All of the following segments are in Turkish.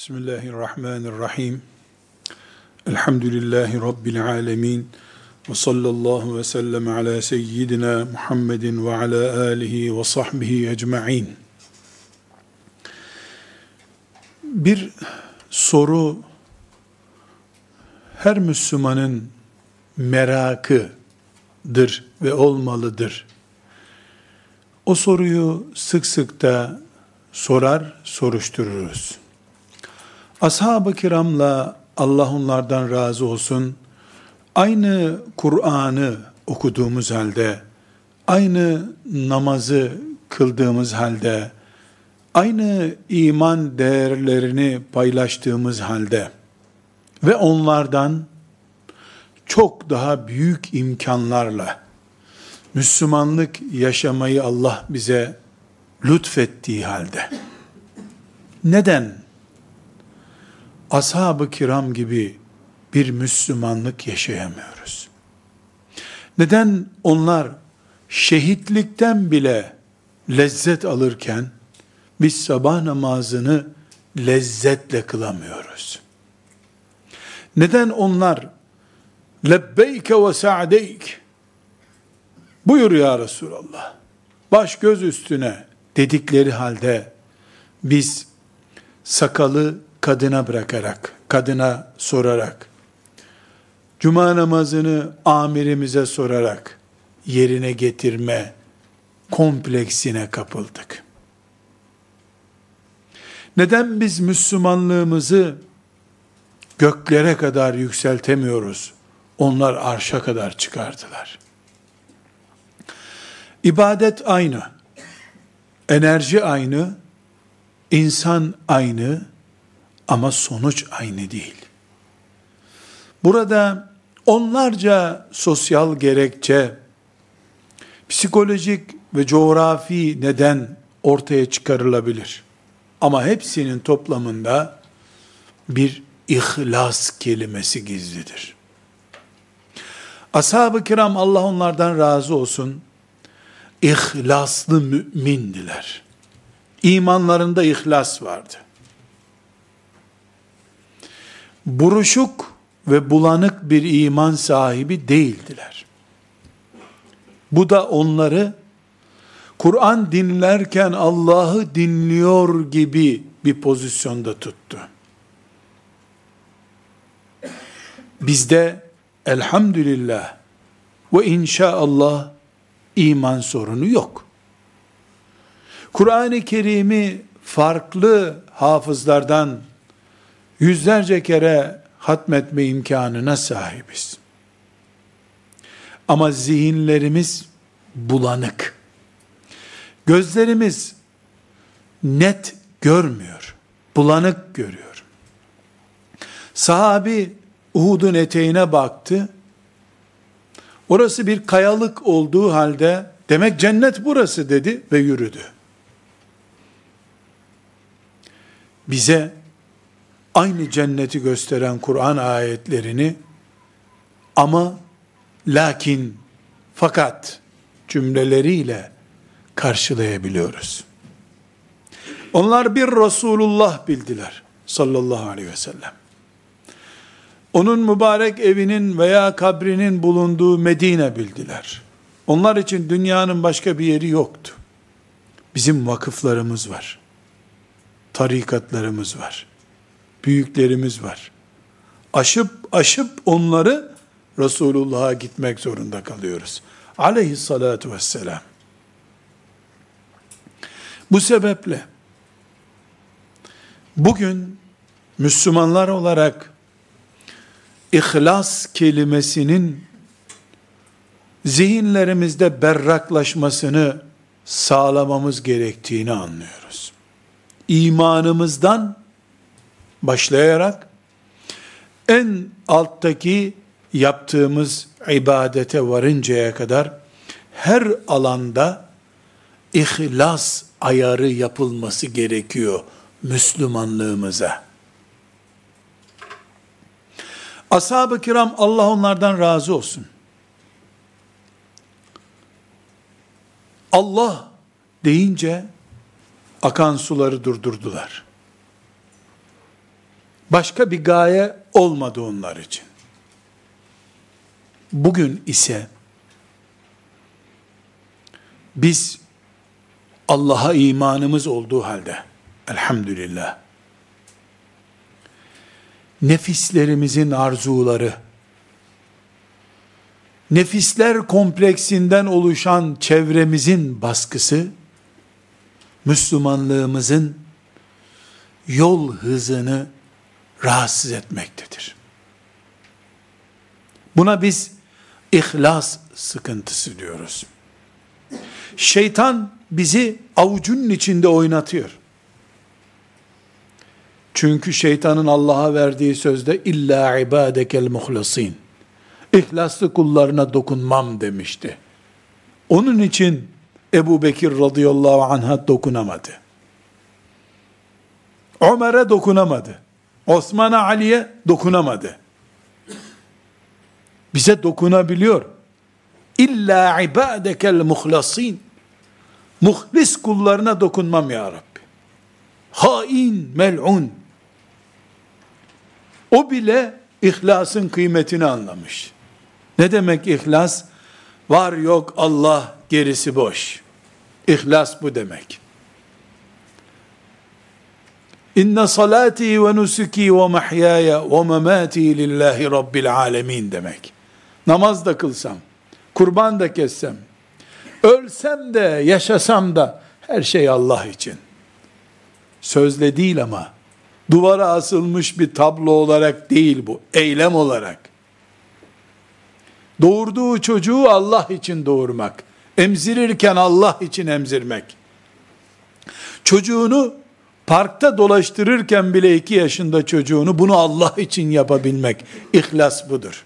Bismillahirrahmanirrahim. Elhamdülillahi Rabbil alemin. Ve sallallahu ve sellem ala seyyidina Muhammedin ve ala alihi ve sahbihi ecma'in. Bir soru her Müslümanın merakıdır ve olmalıdır. O soruyu sık sık da sorar, soruştururuz. Ashab-ı kiramla Allah onlardan razı olsun, aynı Kur'an'ı okuduğumuz halde, aynı namazı kıldığımız halde, aynı iman değerlerini paylaştığımız halde ve onlardan çok daha büyük imkanlarla Müslümanlık yaşamayı Allah bize lütfettiği halde. Neden ashab-ı kiram gibi bir Müslümanlık yaşayamıyoruz? Neden onlar şehitlikten bile lezzet alırken biz sabah namazını lezzetle kılamıyoruz? Neden onlar lebbeyke ve sa'deyk buyur ya Resulallah baş göz üstüne dedikleri halde biz sakalı kadına bırakarak, kadına sorarak, cuma namazını amirimize sorarak yerine getirme kompleksine kapıldık. Neden biz Müslümanlığımızı göklere kadar yükseltemiyoruz? Onlar arşa kadar çıkardılar. İbadet aynı, enerji aynı, insan aynı ama sonuç aynı değil. Burada onlarca sosyal gerekçe, psikolojik ve coğrafi neden ortaya çıkarılabilir. Ama hepsinin toplamında bir ihlas kelimesi gizlidir. Ashab-ı kiram Allah onlardan razı olsun, ihlaslı mümindiler. İmanlarında ihlas vardı. Buruşuk ve bulanık bir iman sahibi değildiler. Bu da onları Kur'an dinlerken Allah'ı dinliyor gibi bir pozisyonda tuttu. Bizde elhamdülillah ve inşaallah iman sorunu yok. Kur'an-ı Kerim'i farklı hafızlardan yüzlerce kere hatmetme imkanına sahibiz. Ama zihinlerimiz bulanık. Gözlerimiz net görmüyor. Bulanık görüyor. Sahabi Uhud'un eteğine baktı. Orası bir kayalık olduğu halde demek cennet burası dedi ve yürüdü. Bize aynı cenneti gösteren Kur'an ayetlerini ama lakin fakat cümleleriyle karşılayabiliyoruz. Onlar bir Resulullah bildiler sallallahu aleyhi ve sellem. Onun mübarek evinin veya kabrinin bulunduğu Medine bildiler. Onlar için dünyanın başka bir yeri yoktu. Bizim vakıflarımız var. Tarikatlarımız var. Büyüklerimiz var. Aşıp aşıp onları Resulullah'a gitmek zorunda kalıyoruz. Aleyhissalatu vesselam. Bu sebeple bugün Müslümanlar olarak ihlas kelimesinin zihinlerimizde berraklaşmasını sağlamamız gerektiğini anlıyoruz. İmanımızdan başlayarak en alttaki yaptığımız ibadete varıncaya kadar her alanda ihlas ayarı yapılması gerekiyor Müslümanlığımıza. Ashab-ı kiram Allah onlardan razı olsun. Allah deyince akan suları durdurdular. Başka bir gaye olmadı onlar için. Bugün ise biz Allah'a imanımız olduğu halde elhamdülillah nefislerimizin arzuları nefisler kompleksinden oluşan çevremizin baskısı Müslümanlığımızın yol hızını rahatsız etmektedir. Buna biz ihlas sıkıntısı diyoruz. Şeytan bizi avucunun içinde oynatıyor. Çünkü şeytanın Allah'a verdiği sözde illa ibadekel muhlasin. İhlaslı kullarına dokunmam demişti. Onun için Ebu Bekir radıyallahu anh'a dokunamadı. Ömer'e dokunamadı. Osman'a Ali'ye dokunamadı. Bize dokunabiliyor. İlla ibadekel muhlasin. Muhlis kullarına dokunmam ya Rabbi. Hain, mel'un. O bile ihlasın kıymetini anlamış. Ne demek ihlas? Var yok Allah, gerisi boş. İhlas bu demek. İnne salati ve nusuki ve mahyaya ve memati lillahi rabbil alemin demek. Namaz da kılsam, kurban da kessem, ölsem de yaşasam da her şey Allah için. Sözle değil ama duvara asılmış bir tablo olarak değil bu, eylem olarak. Doğurduğu çocuğu Allah için doğurmak, emzirirken Allah için emzirmek. Çocuğunu parkta dolaştırırken bile iki yaşında çocuğunu bunu Allah için yapabilmek. İhlas budur.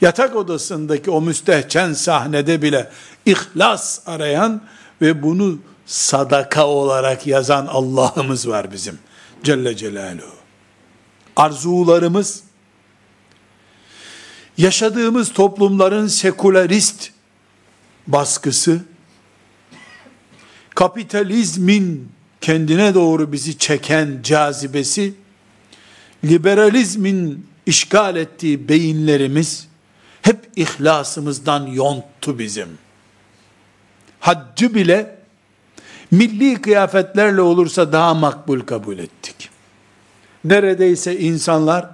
Yatak odasındaki o müstehcen sahnede bile ihlas arayan ve bunu sadaka olarak yazan Allah'ımız var bizim. Celle Celaluhu. Arzularımız, yaşadığımız toplumların sekülerist baskısı, kapitalizmin kendine doğru bizi çeken cazibesi, liberalizmin işgal ettiği beyinlerimiz, hep ihlasımızdan yonttu bizim. Haccı bile, milli kıyafetlerle olursa daha makbul kabul ettik. Neredeyse insanlar,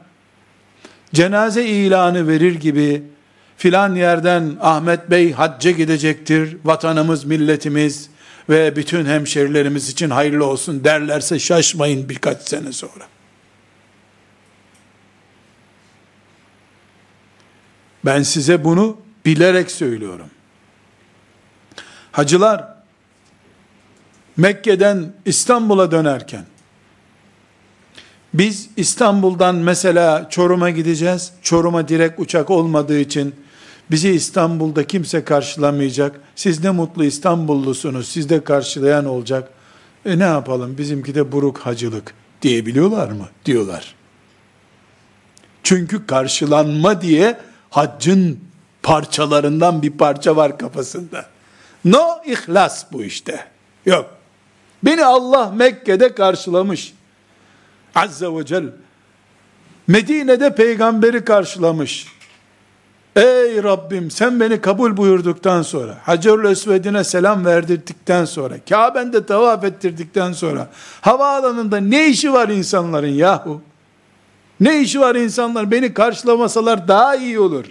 cenaze ilanı verir gibi, filan yerden Ahmet Bey hacca gidecektir, vatanımız, milletimiz ve bütün hemşerilerimiz için hayırlı olsun derlerse şaşmayın birkaç sene sonra. Ben size bunu bilerek söylüyorum. Hacılar Mekke'den İstanbul'a dönerken biz İstanbul'dan mesela Çorum'a gideceğiz. Çorum'a direkt uçak olmadığı için bizi İstanbul'da kimse karşılamayacak. Siz ne mutlu İstanbullusunuz. Siz de karşılayan olacak. E ne yapalım bizimki de buruk hacılık diyebiliyorlar mı? Diyorlar. Çünkü karşılanma diye haccın parçalarından bir parça var kafasında. No ihlas bu işte. Yok. Beni Allah Mekke'de karşılamış. Azze ve Celle. Medine'de peygamberi karşılamış. Ey Rabbim sen beni kabul buyurduktan sonra, Hacerül Esved'ine selam verdirdikten sonra, Kabe'nde tavaf ettirdikten sonra, havaalanında ne işi var insanların yahu? Ne işi var insanlar beni karşılamasalar daha iyi olur.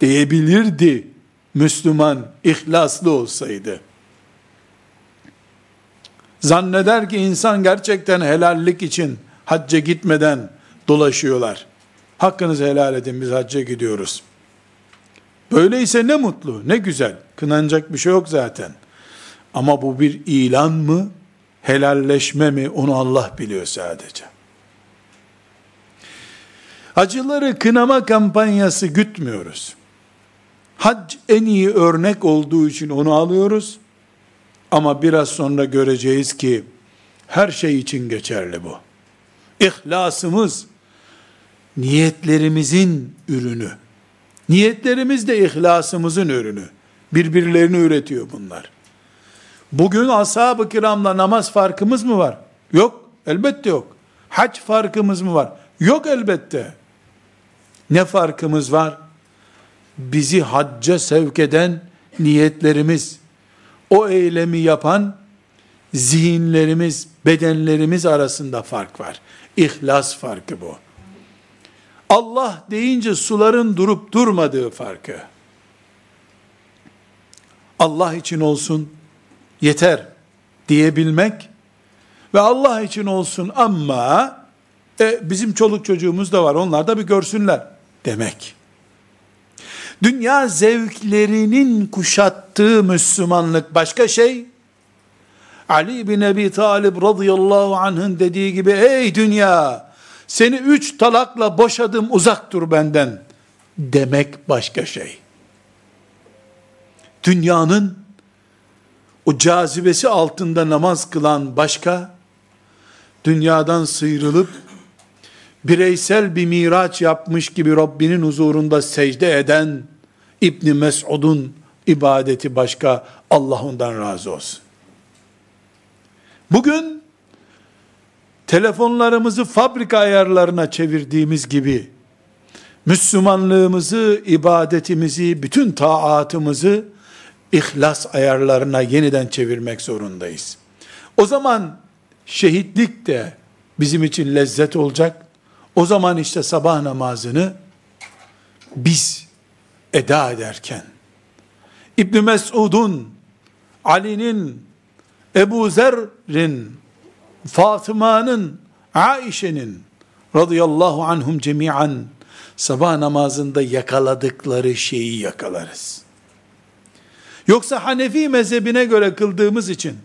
Diyebilirdi Müslüman ihlaslı olsaydı. Zanneder ki insan gerçekten helallik için hacca gitmeden dolaşıyorlar. Hakkınızı helal edin biz hacca gidiyoruz. Böyleyse ne mutlu, ne güzel. Kınanacak bir şey yok zaten. Ama bu bir ilan mı, helalleşme mi onu Allah biliyor sadece. Hacıları kınama kampanyası gütmüyoruz. Hac en iyi örnek olduğu için onu alıyoruz. Ama biraz sonra göreceğiz ki her şey için geçerli bu. İhlasımız niyetlerimizin ürünü. Niyetlerimiz de ihlasımızın ürünü. Birbirlerini üretiyor bunlar. Bugün ashab-ı kiramla namaz farkımız mı var? Yok. Elbette yok. Hac farkımız mı var? Yok elbette. Ne farkımız var? Bizi hacca sevk eden niyetlerimiz, o eylemi yapan zihinlerimiz, bedenlerimiz arasında fark var. İhlas farkı bu. Allah deyince suların durup durmadığı farkı. Allah için olsun yeter diyebilmek ve Allah için olsun ama e, bizim çoluk çocuğumuz da var onlar da bir görsünler demek. Dünya zevklerinin kuşattığı Müslümanlık başka şey. Ali bin Ebi Talib radıyallahu anh'ın dediği gibi ey dünya seni üç talakla boşadım uzak dur benden demek başka şey. Dünyanın o cazibesi altında namaz kılan başka, dünyadan sıyrılıp bireysel bir miraç yapmış gibi Rabbinin huzurunda secde eden İbni Mesud'un ibadeti başka, Allah ondan razı olsun. Bugün telefonlarımızı fabrika ayarlarına çevirdiğimiz gibi Müslümanlığımızı, ibadetimizi, bütün taatımızı ihlas ayarlarına yeniden çevirmek zorundayız. O zaman şehitlik de bizim için lezzet olacak. O zaman işte sabah namazını biz eda ederken İbn Mesud'un, Ali'nin, Ebu Zer'in, Fatıma'nın, Aişe'nin radıyallahu anhum cemiyan sabah namazında yakaladıkları şeyi yakalarız. Yoksa Hanefi mezhebine göre kıldığımız için,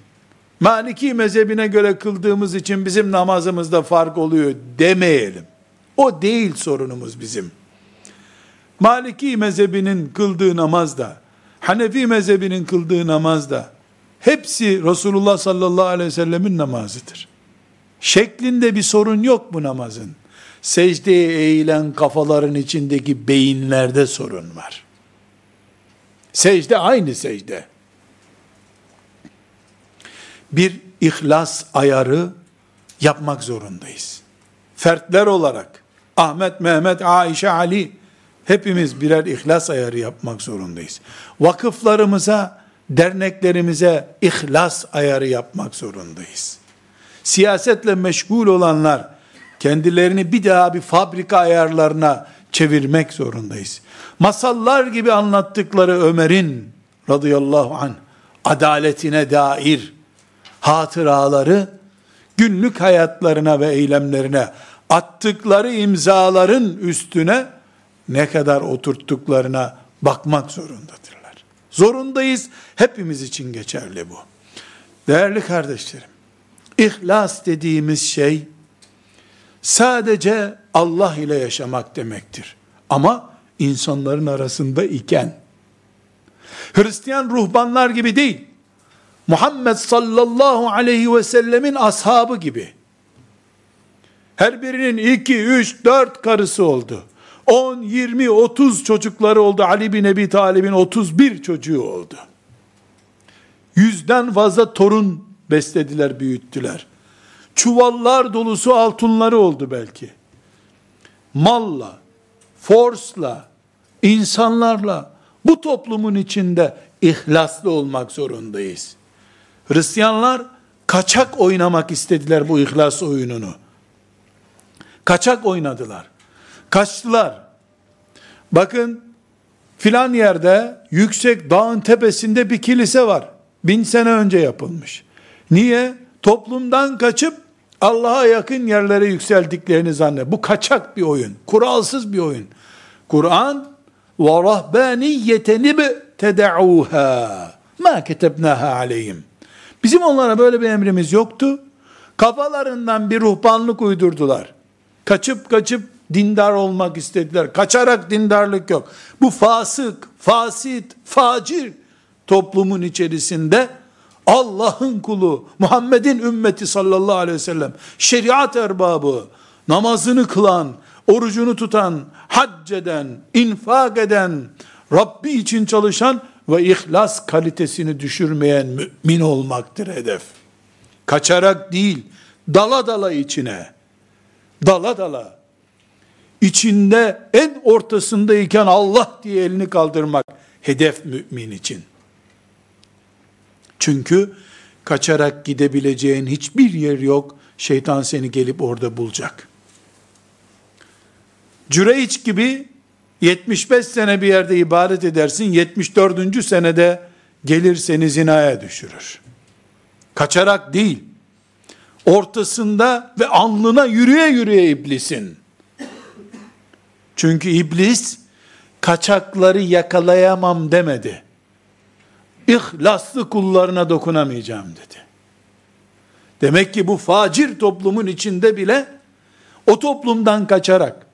Maliki mezhebine göre kıldığımız için bizim namazımızda fark oluyor demeyelim. O değil sorunumuz bizim. Maliki mezhebinin kıldığı namazda, Hanefi mezhebinin kıldığı namazda, hepsi Resulullah sallallahu aleyhi ve sellemin namazıdır. Şeklinde bir sorun yok bu namazın. Secdeye eğilen kafaların içindeki beyinlerde sorun var. Secde aynı secde. Bir ihlas ayarı yapmak zorundayız. Fertler olarak Ahmet, Mehmet, Aişe, Ali hepimiz birer ihlas ayarı yapmak zorundayız. Vakıflarımıza, derneklerimize ihlas ayarı yapmak zorundayız. Siyasetle meşgul olanlar kendilerini bir daha bir fabrika ayarlarına çevirmek zorundayız. Masallar gibi anlattıkları Ömer'in radıyallahu anh adaletine dair hatıraları günlük hayatlarına ve eylemlerine attıkları imzaların üstüne ne kadar oturttuklarına bakmak zorundadırlar. Zorundayız. Hepimiz için geçerli bu. Değerli kardeşlerim, ihlas dediğimiz şey sadece Allah ile yaşamak demektir. Ama insanların arasında iken Hristiyan ruhbanlar gibi değil. Muhammed sallallahu aleyhi ve sellemin ashabı gibi. Her birinin iki, üç, dört karısı oldu. 10, 20, 30 çocukları oldu. Ali bin Ebi Talib'in 31 çocuğu oldu. Yüzden fazla torun beslediler, büyüttüler. Çuvallar dolusu altınları oldu belki. Malla, forsla, insanlarla bu toplumun içinde ihlaslı olmak zorundayız. Hristiyanlar kaçak oynamak istediler bu ihlas oyununu. Kaçak oynadılar. Kaçtılar. Bakın filan yerde yüksek dağın tepesinde bir kilise var. Bin sene önce yapılmış. Niye? Toplumdan kaçıp Allah'a yakın yerlere yükseldiklerini zannet. Bu kaçak bir oyun. Kuralsız bir oyun. Kur'an ve rahbaniyeten ted'uha ma ketebnaha aleyhim. Bizim onlara böyle bir emrimiz yoktu. Kafalarından bir ruhbanlık uydurdular. Kaçıp kaçıp dindar olmak istediler. Kaçarak dindarlık yok. Bu fasık, fasit, facir toplumun içerisinde Allah'ın kulu, Muhammed'in ümmeti sallallahu aleyhi ve sellem, şeriat erbabı, namazını kılan, orucunu tutan, hac eden, infak eden, Rabbi için çalışan ve ihlas kalitesini düşürmeyen mümin olmaktır hedef. Kaçarak değil, dala dala içine, dala dala, içinde en ortasındayken Allah diye elini kaldırmak, hedef mümin için. Çünkü kaçarak gidebileceğin hiçbir yer yok, şeytan seni gelip orada bulacak. Cüreyç gibi 75 sene bir yerde ibadet edersin, 74. senede gelir seni zinaya düşürür. Kaçarak değil, ortasında ve alnına yürüye yürüye iblisin. Çünkü iblis, kaçakları yakalayamam demedi. İhlaslı kullarına dokunamayacağım dedi. Demek ki bu facir toplumun içinde bile o toplumdan kaçarak,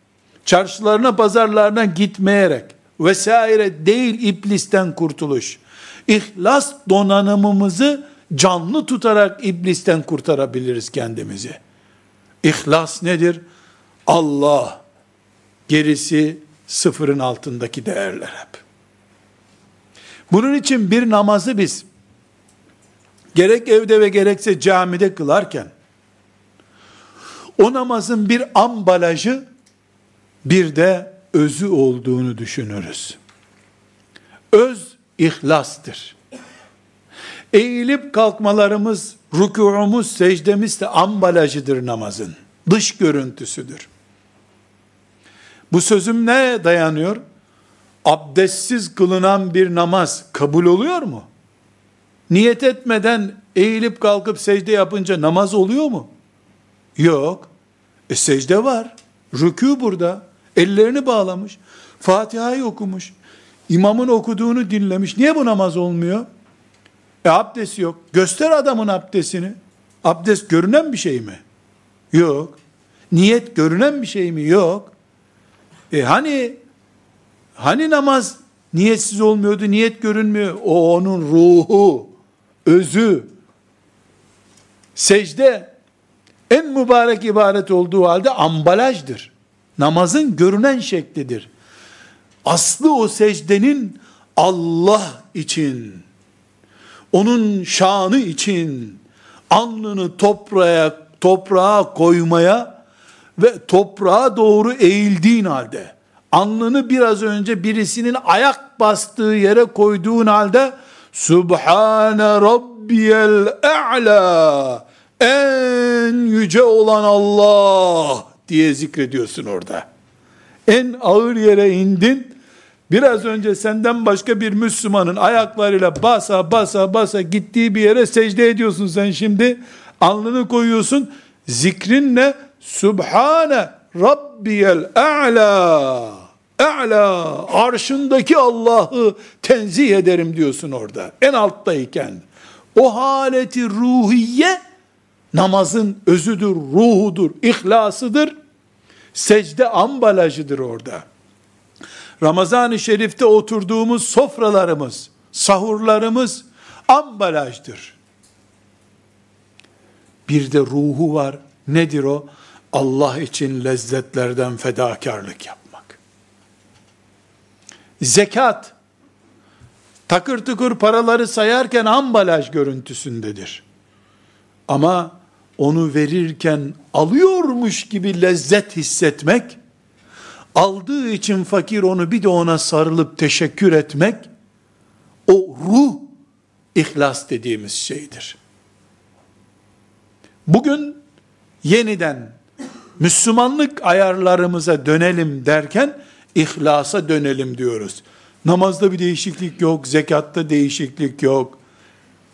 çarşılarına pazarlarına gitmeyerek vesaire değil iblisten kurtuluş. İhlas donanımımızı canlı tutarak iblisten kurtarabiliriz kendimizi. İhlas nedir? Allah, gerisi sıfırın altındaki değerler hep. Bunun için bir namazı biz gerek evde ve gerekse camide kılarken o namazın bir ambalajı bir de özü olduğunu düşünürüz. Öz ihlastır. Eğilip kalkmalarımız, rükûumuz, secdemiz de ambalajıdır namazın. Dış görüntüsüdür. Bu sözüm ne dayanıyor? Abdestsiz kılınan bir namaz kabul oluyor mu? Niyet etmeden eğilip kalkıp secde yapınca namaz oluyor mu? Yok. E secde var. Rükû burada. Ellerini bağlamış. Fatiha'yı okumuş. İmamın okuduğunu dinlemiş. Niye bu namaz olmuyor? E abdest yok. Göster adamın abdestini. Abdest görünen bir şey mi? Yok. Niyet görünen bir şey mi? Yok. E hani hani namaz niyetsiz olmuyordu, niyet görünmüyor. O onun ruhu, özü. Secde en mübarek ibaret olduğu halde ambalajdır. Namazın görünen şeklidir. Aslı o secdenin Allah için, onun şanı için, alnını toprağa, toprağa koymaya ve toprağa doğru eğildiğin halde, alnını biraz önce birisinin ayak bastığı yere koyduğun halde, Subhane Rabbiyel E'la, en yüce olan Allah diye zikrediyorsun orada. En ağır yere indin, biraz önce senden başka bir Müslümanın ayaklarıyla basa basa basa gittiği bir yere secde ediyorsun sen şimdi. Alnını koyuyorsun. Zikrinle Subhane Rabbiyel A'la A'la arşındaki Allah'ı tenzih ederim diyorsun orada. En alttayken. O haleti ruhiye namazın özüdür, ruhudur, ihlasıdır. Secde ambalajıdır orada. Ramazan-ı Şerif'te oturduğumuz sofralarımız, sahurlarımız ambalajdır. Bir de ruhu var. Nedir o? Allah için lezzetlerden fedakarlık yapmak. Zekat, takır tıkır paraları sayarken ambalaj görüntüsündedir. Ama onu verirken alıyormuş gibi lezzet hissetmek, aldığı için fakir onu bir de ona sarılıp teşekkür etmek, o ruh ihlas dediğimiz şeydir. Bugün yeniden Müslümanlık ayarlarımıza dönelim derken ihlasa dönelim diyoruz. Namazda bir değişiklik yok, zekatta değişiklik yok.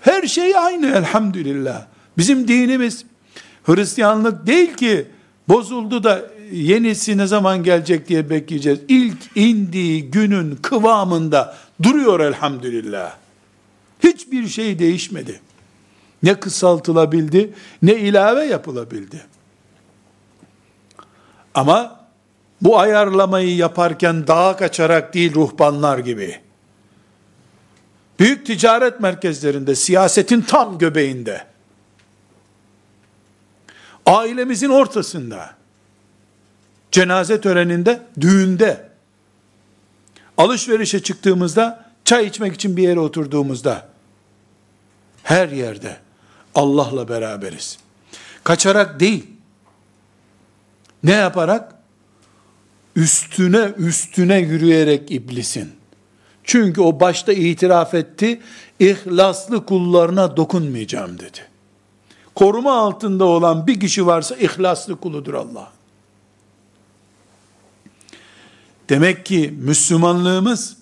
Her şey aynı elhamdülillah. Bizim dinimiz Hristiyanlık değil ki bozuldu da yenisi ne zaman gelecek diye bekleyeceğiz. İlk indiği günün kıvamında duruyor elhamdülillah. Hiçbir şey değişmedi. Ne kısaltılabildi, ne ilave yapılabildi. Ama bu ayarlamayı yaparken dağa kaçarak değil ruhbanlar gibi. Büyük ticaret merkezlerinde, siyasetin tam göbeğinde, ailemizin ortasında, cenaze töreninde, düğünde, alışverişe çıktığımızda, çay içmek için bir yere oturduğumuzda, her yerde Allah'la beraberiz. Kaçarak değil. Ne yaparak? Üstüne üstüne yürüyerek iblisin. Çünkü o başta itiraf etti, ihlaslı kullarına dokunmayacağım dedi. Koruma altında olan bir kişi varsa ihlaslı kuludur Allah. Demek ki Müslümanlığımız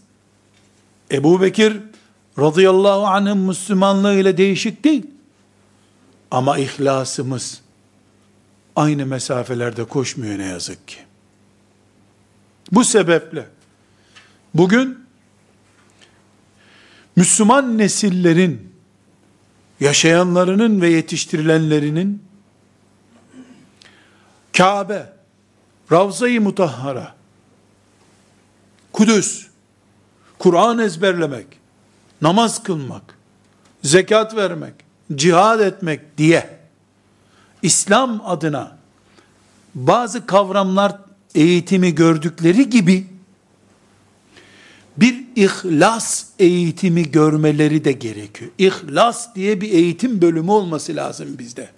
Ebu Bekir radıyallahu anh'ın Müslümanlığı ile değişik değil. Ama ihlasımız aynı mesafelerde koşmuyor ne yazık ki. Bu sebeple bugün Müslüman nesillerin yaşayanlarının ve yetiştirilenlerinin Kabe, Ravza-i Mutahhara, Kudüs, Kur'an ezberlemek, namaz kılmak, zekat vermek, cihad etmek diye İslam adına bazı kavramlar eğitimi gördükleri gibi bir ihlas eğitimi görmeleri de gerekiyor. İhlas diye bir eğitim bölümü olması lazım bizde.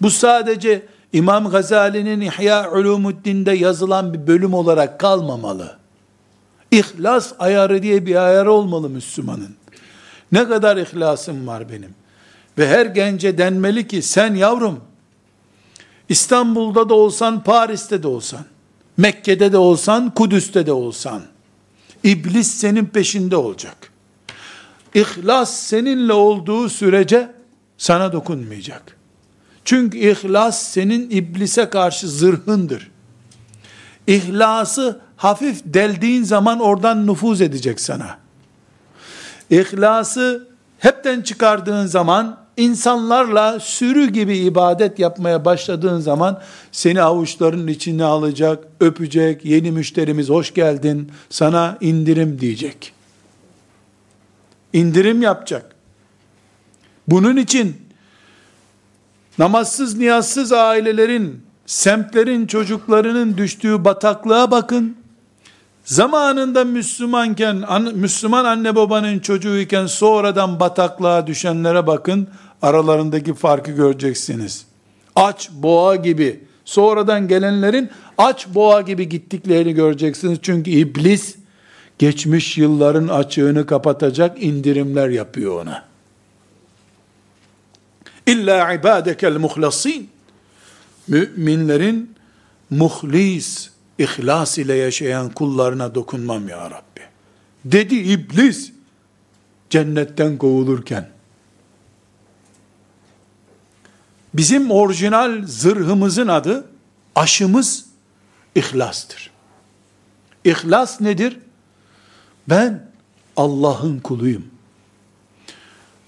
Bu sadece İmam Gazali'nin İhya Ulumuddin'de yazılan bir bölüm olarak kalmamalı. İhlas ayarı diye bir ayarı olmalı Müslümanın. Ne kadar ihlasım var benim. Ve her gence denmeli ki sen yavrum İstanbul'da da olsan, Paris'te de olsan, Mekke'de de olsan, Kudüs'te de olsan, İblis senin peşinde olacak. İhlas seninle olduğu sürece sana dokunmayacak. Çünkü ihlas senin iblise karşı zırhındır. İhlası hafif deldiğin zaman oradan nüfuz edecek sana. İhlası hepten çıkardığın zaman insanlarla sürü gibi ibadet yapmaya başladığın zaman seni avuçlarının içine alacak, öpecek, yeni müşterimiz hoş geldin, sana indirim diyecek. İndirim yapacak. Bunun için namazsız niyazsız ailelerin, semtlerin çocuklarının düştüğü bataklığa bakın. Zamanında Müslümanken, Müslüman anne babanın çocuğuyken sonradan bataklığa düşenlere bakın, aralarındaki farkı göreceksiniz. Aç boğa gibi, sonradan gelenlerin aç boğa gibi gittiklerini göreceksiniz. Çünkü iblis, geçmiş yılların açığını kapatacak indirimler yapıyor ona. İlla ibadekel muhlasin. Müminlerin muhlis, ihlas ile yaşayan kullarına dokunmam ya Rabbi. Dedi iblis cennetten kovulurken. Bizim orijinal zırhımızın adı aşımız ihlastır. İhlas nedir? Ben Allah'ın kuluyum.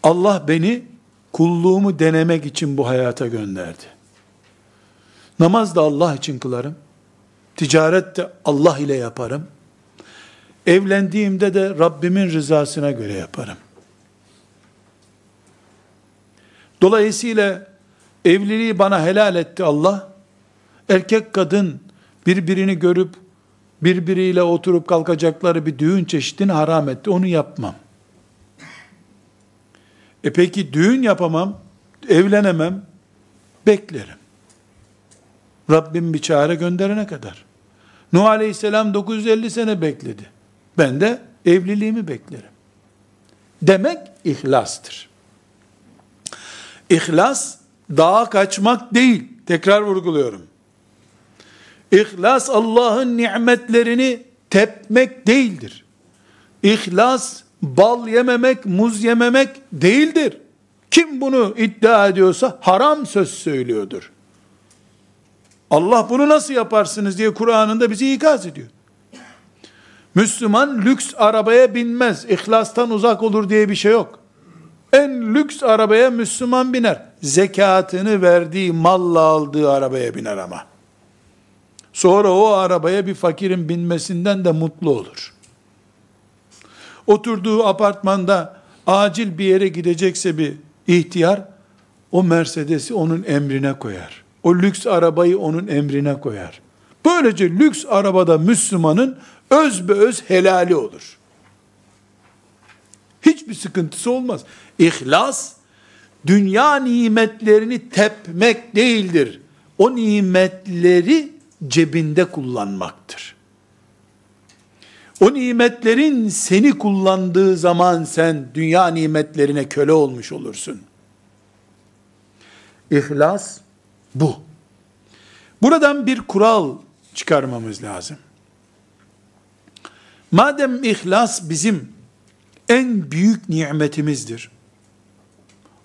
Allah beni kulluğumu denemek için bu hayata gönderdi. Namaz da Allah için kılarım. Ticaret de Allah ile yaparım. Evlendiğimde de Rabbimin rızasına göre yaparım. Dolayısıyla evliliği bana helal etti Allah. Erkek kadın birbirini görüp birbiriyle oturup kalkacakları bir düğün çeşidini haram etti. Onu yapmam. E peki düğün yapamam, evlenemem, beklerim. Rabbim bir çare gönderene kadar. Nuh Aleyhisselam 950 sene bekledi. Ben de evliliğimi beklerim. Demek ihlastır. İhlas dağa kaçmak değil. Tekrar vurguluyorum. İhlas Allah'ın nimetlerini tepmek değildir. İhlas bal yememek, muz yememek değildir. Kim bunu iddia ediyorsa haram söz söylüyordur. Allah bunu nasıl yaparsınız diye Kur'an'ında bizi ikaz ediyor. Müslüman lüks arabaya binmez, ihlastan uzak olur diye bir şey yok. En lüks arabaya Müslüman biner. Zekatını verdiği, malla aldığı arabaya biner ama. Sonra o arabaya bir fakirin binmesinden de mutlu olur. Oturduğu apartmanda acil bir yere gidecekse bir ihtiyar, o Mercedes'i onun emrine koyar. O lüks arabayı onun emrine koyar. Böylece lüks arabada Müslümanın öz be öz helali olur. Hiçbir sıkıntısı olmaz. İhlas, dünya nimetlerini tepmek değildir. O nimetleri cebinde kullanmaktır. O nimetlerin seni kullandığı zaman sen dünya nimetlerine köle olmuş olursun. İhlas bu. Buradan bir kural çıkarmamız lazım. Madem ihlas bizim en büyük nimetimizdir.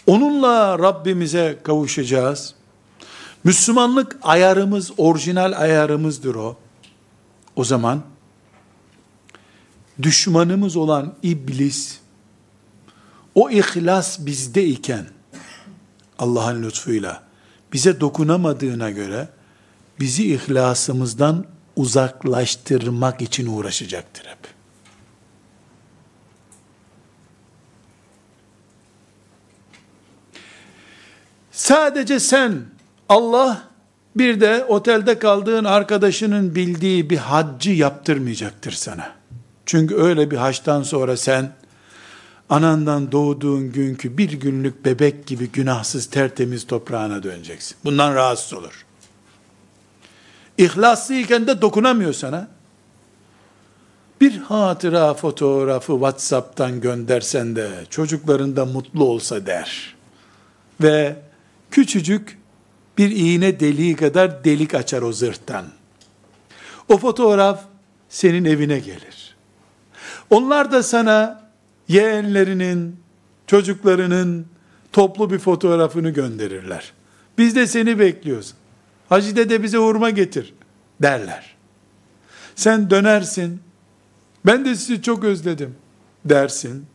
Onunla Rabbimize kavuşacağız. Müslümanlık ayarımız, orijinal ayarımızdır o. O zaman düşmanımız olan iblis o ihlas bizde iken Allah'ın lütfuyla bize dokunamadığına göre bizi ihlasımızdan uzaklaştırmak için uğraşacaktır hep. Sadece sen, Allah bir de otelde kaldığın arkadaşının bildiği bir haccı yaptırmayacaktır sana. Çünkü öyle bir haçtan sonra sen anandan doğduğun günkü bir günlük bebek gibi günahsız tertemiz toprağına döneceksin. Bundan rahatsız olur. İhlaslıyken de dokunamıyor sana. Bir hatıra fotoğrafı WhatsApp'tan göndersen de çocukların da mutlu olsa der. Ve küçücük bir iğne deliği kadar delik açar o zırhtan. O fotoğraf senin evine gelir. Onlar da sana yeğenlerinin, çocuklarının toplu bir fotoğrafını gönderirler. Biz de seni bekliyoruz. Hacı dede bize hurma getir derler. Sen dönersin. Ben de sizi çok özledim dersin.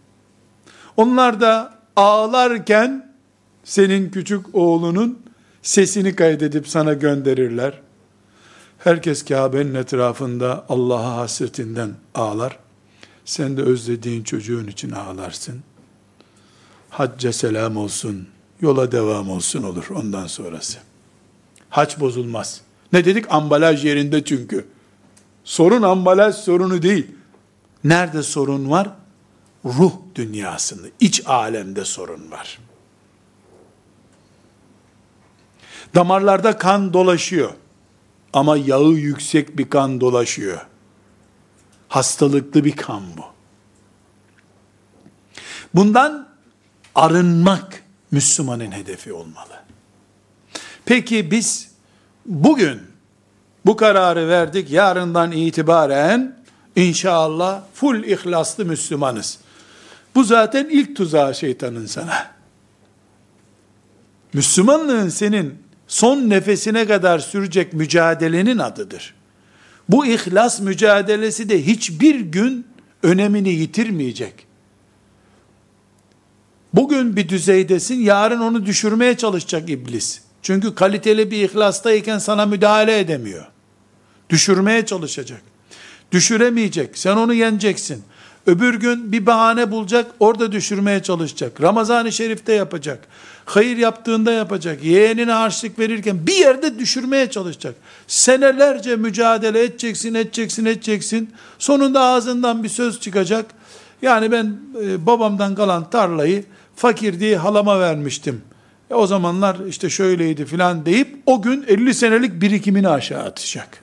Onlar da ağlarken senin küçük oğlunun sesini kaydedip sana gönderirler. Herkes Kabe'nin etrafında Allah'a hasretinden ağlar. Sen de özlediğin çocuğun için ağlarsın. Hacca selam olsun, yola devam olsun olur ondan sonrası. Haç bozulmaz. Ne dedik? Ambalaj yerinde çünkü. Sorun ambalaj sorunu değil. Nerede sorun var? Ruh dünyasında, iç alemde sorun var. Damarlarda kan dolaşıyor. Ama yağı yüksek bir kan dolaşıyor. Hastalıklı bir kan bu. Bundan arınmak Müslümanın hedefi olmalı. Peki biz bugün bu kararı verdik. Yarından itibaren inşallah full ihlaslı Müslümanız. Bu zaten ilk tuzağı şeytanın sana. Müslümanlığın senin son nefesine kadar sürecek mücadelenin adıdır. Bu ihlas mücadelesi de hiçbir gün önemini yitirmeyecek. Bugün bir düzeydesin, yarın onu düşürmeye çalışacak iblis. Çünkü kaliteli bir ihlastayken sana müdahale edemiyor. Düşürmeye çalışacak. Düşüremeyecek. Sen onu yeneceksin. Öbür gün bir bahane bulacak, orada düşürmeye çalışacak. Ramazan-ı Şerif'te yapacak. Hayır yaptığında yapacak. Yeğenine harçlık verirken bir yerde düşürmeye çalışacak. Senelerce mücadele edeceksin, edeceksin, edeceksin. Sonunda ağzından bir söz çıkacak. Yani ben e, babamdan kalan tarlayı fakir diye halama vermiştim. E, o zamanlar işte şöyleydi filan deyip o gün 50 senelik birikimini aşağı atacak.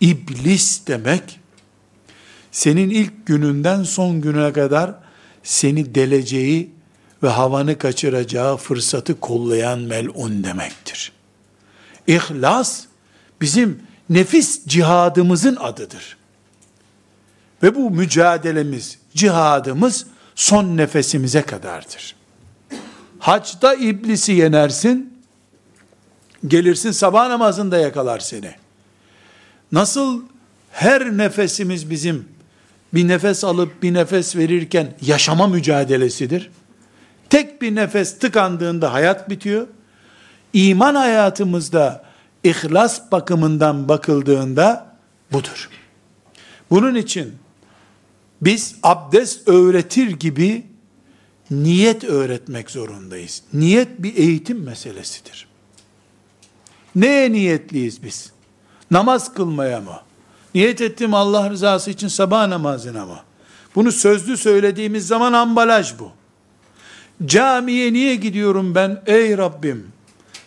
İblis demek senin ilk gününden son güne kadar seni deleceği ve havanı kaçıracağı fırsatı kollayan melun demektir. İhlas bizim nefis cihadımızın adıdır. Ve bu mücadelemiz, cihadımız son nefesimize kadardır. Hacda iblisi yenersin, gelirsin sabah namazında yakalar seni. Nasıl her nefesimiz bizim bir nefes alıp bir nefes verirken yaşama mücadelesidir. Tek bir nefes tıkandığında hayat bitiyor. İman hayatımızda ihlas bakımından bakıldığında budur. Bunun için biz abdest öğretir gibi niyet öğretmek zorundayız. Niyet bir eğitim meselesidir. Neye niyetliyiz biz? Namaz kılmaya mı? Niyet ettim Allah rızası için sabah namazına mı? Bunu sözlü söylediğimiz zaman ambalaj bu. Camiye niye gidiyorum ben? Ey Rabbim,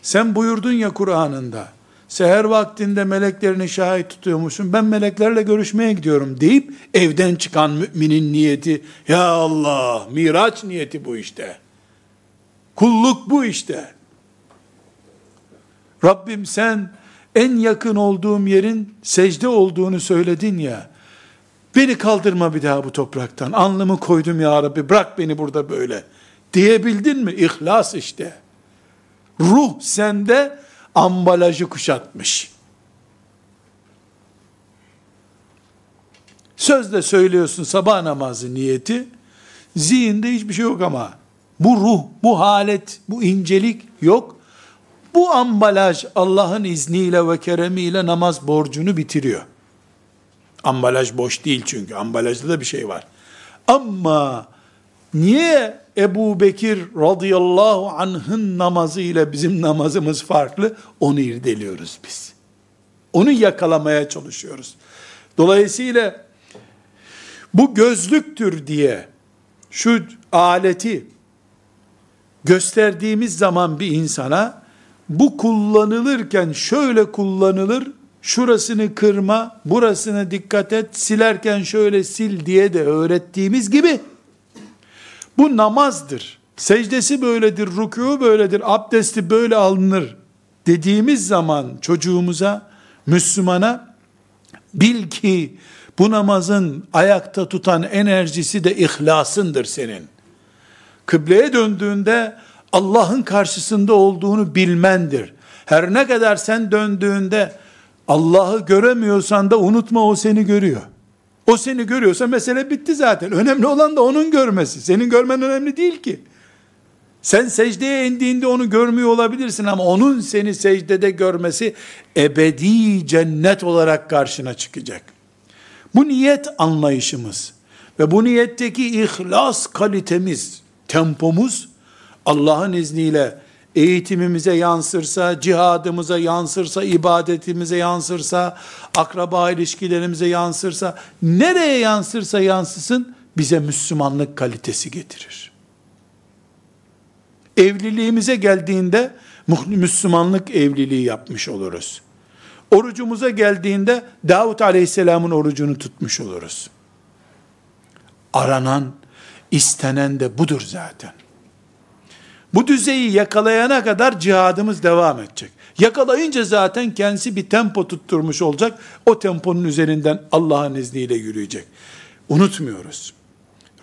sen buyurdun ya Kur'an'ında, seher vaktinde meleklerini şahit tutuyormuşsun, ben meleklerle görüşmeye gidiyorum deyip, evden çıkan müminin niyeti, ya Allah, miraç niyeti bu işte. Kulluk bu işte. Rabbim sen en yakın olduğum yerin secde olduğunu söyledin ya, beni kaldırma bir daha bu topraktan, alnımı koydum ya Rabbi, bırak beni burada böyle, diyebildin mi? İhlas işte. Ruh sende ambalajı kuşatmış. Sözle söylüyorsun sabah namazı niyeti, zihinde hiçbir şey yok ama, bu ruh, bu halet, bu incelik yok. Bu ambalaj Allah'ın izniyle ve keremiyle namaz borcunu bitiriyor. Ambalaj boş değil çünkü. Ambalajda da bir şey var. Ama niye Ebu Bekir radıyallahu anh'ın namazı ile bizim namazımız farklı? Onu irdeliyoruz biz. Onu yakalamaya çalışıyoruz. Dolayısıyla bu gözlüktür diye şu aleti gösterdiğimiz zaman bir insana bu kullanılırken şöyle kullanılır, şurasını kırma, burasına dikkat et, silerken şöyle sil diye de öğrettiğimiz gibi bu namazdır. Secdesi böyledir, rükû böyledir, abdesti böyle alınır dediğimiz zaman çocuğumuza, Müslümana bil ki bu namazın ayakta tutan enerjisi de ihlasındır senin. Kıbleye döndüğünde Allah'ın karşısında olduğunu bilmendir. Her ne kadar sen döndüğünde Allah'ı göremiyorsan da unutma o seni görüyor. O seni görüyorsa mesele bitti zaten. Önemli olan da onun görmesi. Senin görmen önemli değil ki. Sen secdeye indiğinde onu görmüyor olabilirsin ama onun seni secdede görmesi ebedi cennet olarak karşına çıkacak. Bu niyet anlayışımız ve bu niyetteki ihlas kalitemiz, tempomuz Allah'ın izniyle eğitimimize yansırsa, cihadımıza yansırsa, ibadetimize yansırsa, akraba ilişkilerimize yansırsa, nereye yansırsa yansısın, bize Müslümanlık kalitesi getirir. Evliliğimize geldiğinde, Müslümanlık evliliği yapmış oluruz. Orucumuza geldiğinde, Davut Aleyhisselam'ın orucunu tutmuş oluruz. Aranan, istenen de budur zaten. Bu düzeyi yakalayana kadar cihadımız devam edecek. Yakalayınca zaten kendisi bir tempo tutturmuş olacak. O temponun üzerinden Allah'ın izniyle yürüyecek. Unutmuyoruz.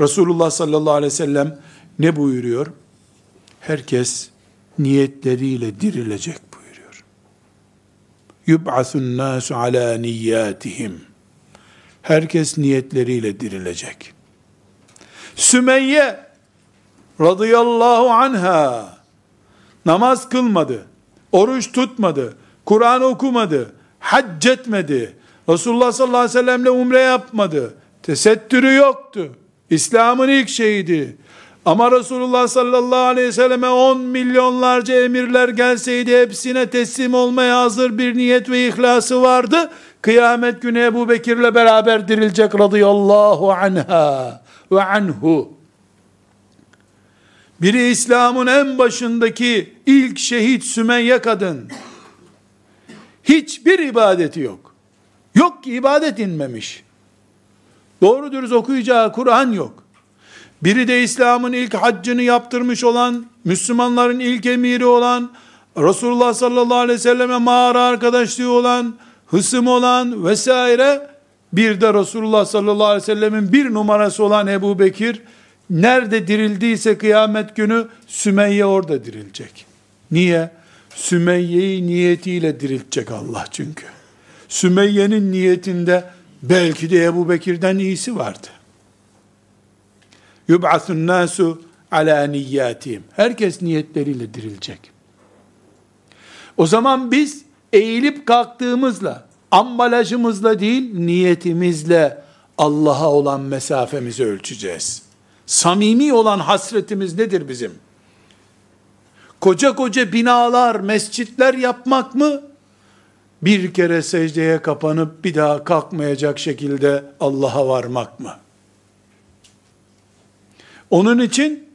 Resulullah sallallahu aleyhi ve sellem ne buyuruyor? Herkes niyetleriyle dirilecek buyuruyor. Yub'asun nasu ala niyyatihim. Herkes niyetleriyle dirilecek. Sümeyye radıyallahu anha namaz kılmadı, oruç tutmadı, Kur'an okumadı, hac etmedi, Resulullah sallallahu aleyhi ve sellemle umre yapmadı, tesettürü yoktu, İslam'ın ilk şeyiydi. Ama Resulullah sallallahu aleyhi ve selleme 10 milyonlarca emirler gelseydi hepsine teslim olmaya hazır bir niyet ve ihlası vardı. Kıyamet günü Ebu Bekir'le beraber dirilecek radıyallahu anha ve anhu. Biri İslam'ın en başındaki ilk şehit Sümeyye kadın. Hiçbir ibadeti yok. Yok ki ibadet inmemiş. Doğru dürüst okuyacağı Kur'an yok. Biri de İslam'ın ilk haccını yaptırmış olan, Müslümanların ilk emiri olan, Resulullah sallallahu aleyhi ve selleme mağara arkadaşlığı olan, hısım olan vesaire, bir de Resulullah sallallahu aleyhi ve sellemin bir numarası olan Ebu Bekir, Nerede dirildiyse kıyamet günü Sümeyye orada dirilecek. Niye? Sümeyye'yi niyetiyle diriltecek Allah çünkü. Sümeyye'nin niyetinde belki de Ebu Bekir'den iyisi vardı. Yub'athun nasu ala niyyatihim. Herkes niyetleriyle dirilecek. O zaman biz eğilip kalktığımızla, ambalajımızla değil, niyetimizle Allah'a olan mesafemizi ölçeceğiz. Samimi olan hasretimiz nedir bizim? Koca koca binalar, mescitler yapmak mı? Bir kere secdeye kapanıp bir daha kalkmayacak şekilde Allah'a varmak mı? Onun için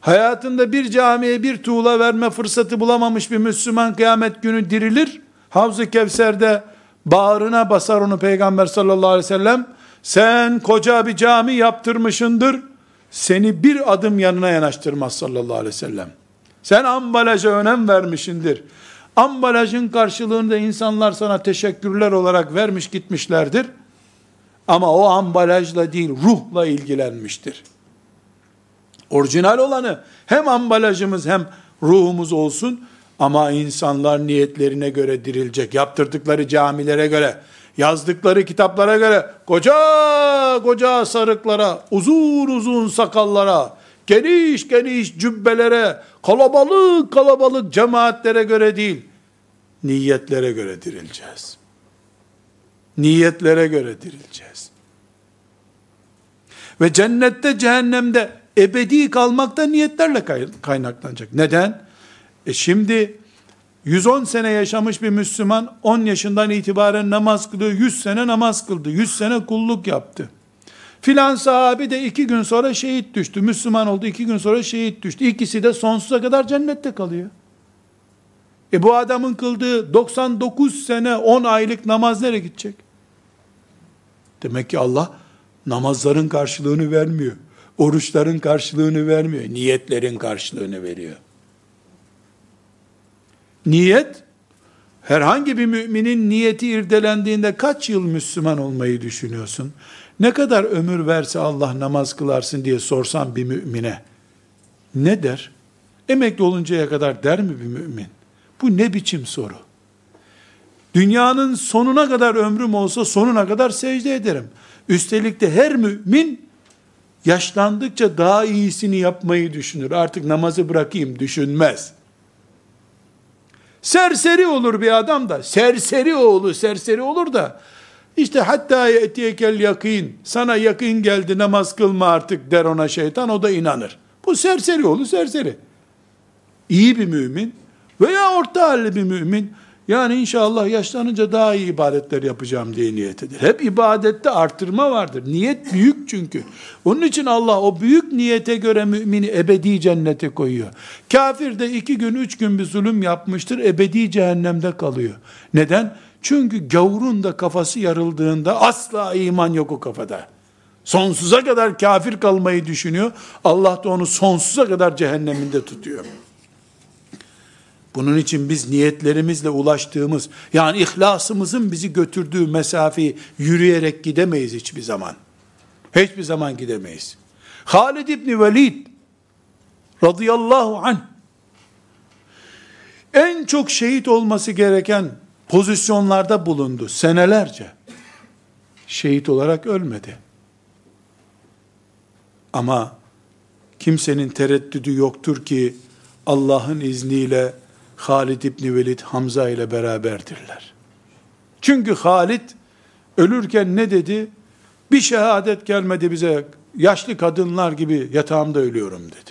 hayatında bir camiye bir tuğla verme fırsatı bulamamış bir Müslüman kıyamet günü dirilir. Havz-ı Kevser'de bağrına basar onu Peygamber sallallahu aleyhi ve sellem. Sen koca bir cami yaptırmışındır. Seni bir adım yanına yanaştırmaz sallallahu aleyhi ve sellem. Sen ambalaja önem vermişindir. Ambalajın karşılığında insanlar sana teşekkürler olarak vermiş gitmişlerdir. Ama o ambalajla değil, ruhla ilgilenmiştir. Orijinal olanı hem ambalajımız hem ruhumuz olsun ama insanlar niyetlerine göre dirilecek. Yaptırdıkları camilere göre, yazdıkları kitaplara göre, koca koca sarıklara, uzun uzun sakallara, geniş geniş cübbelere, kalabalık kalabalık cemaatlere göre değil, niyetlere göre dirileceğiz. Niyetlere göre dirileceğiz. Ve cennette, cehennemde ebedi kalmak da niyetlerle kaynaklanacak. Neden? E şimdi 110 sene yaşamış bir Müslüman 10 yaşından itibaren namaz kılıyor. 100 sene namaz kıldı. 100 sene kulluk yaptı. Filan sahabi de iki gün sonra şehit düştü. Müslüman oldu iki gün sonra şehit düştü. İkisi de sonsuza kadar cennette kalıyor. E bu adamın kıldığı 99 sene 10 aylık namaz nereye gidecek? Demek ki Allah namazların karşılığını vermiyor. Oruçların karşılığını vermiyor. Niyetlerin karşılığını veriyor. Niyet, herhangi bir müminin niyeti irdelendiğinde kaç yıl Müslüman olmayı düşünüyorsun? Ne kadar ömür verse Allah namaz kılarsın diye sorsam bir mümine, ne der? Emekli oluncaya kadar der mi bir mümin? Bu ne biçim soru? Dünyanın sonuna kadar ömrüm olsa sonuna kadar secde ederim. Üstelik de her mümin yaşlandıkça daha iyisini yapmayı düşünür. Artık namazı bırakayım düşünmez. Serseri olur bir adam da. Serseri oğlu serseri olur da. İşte hatta etiyekel yakın. Sana yakın geldi namaz kılma artık der ona şeytan o da inanır. Bu serseri oğlu serseri. İyi bir mümin veya orta halli bir mümin yani inşallah yaşlanınca daha iyi ibadetler yapacağım diye niyet eder. Hep ibadette artırma vardır. Niyet büyük çünkü. Onun için Allah o büyük niyete göre mümini ebedi cennete koyuyor. Kafir de iki gün, üç gün bir zulüm yapmıştır, ebedi cehennemde kalıyor. Neden? Çünkü gavurun da kafası yarıldığında asla iman yok o kafada. Sonsuza kadar kafir kalmayı düşünüyor. Allah da onu sonsuza kadar cehenneminde tutuyor. Bunun için biz niyetlerimizle ulaştığımız, yani ihlasımızın bizi götürdüğü mesafeyi yürüyerek gidemeyiz hiçbir zaman. Hiçbir zaman gidemeyiz. Halid İbni Velid radıyallahu anh en çok şehit olması gereken pozisyonlarda bulundu senelerce. Şehit olarak ölmedi. Ama kimsenin tereddüdü yoktur ki Allah'ın izniyle Halid İbni Velid Hamza ile beraberdirler. Çünkü Halid ölürken ne dedi? Bir şehadet gelmedi bize. Yaşlı kadınlar gibi yatağımda ölüyorum dedi.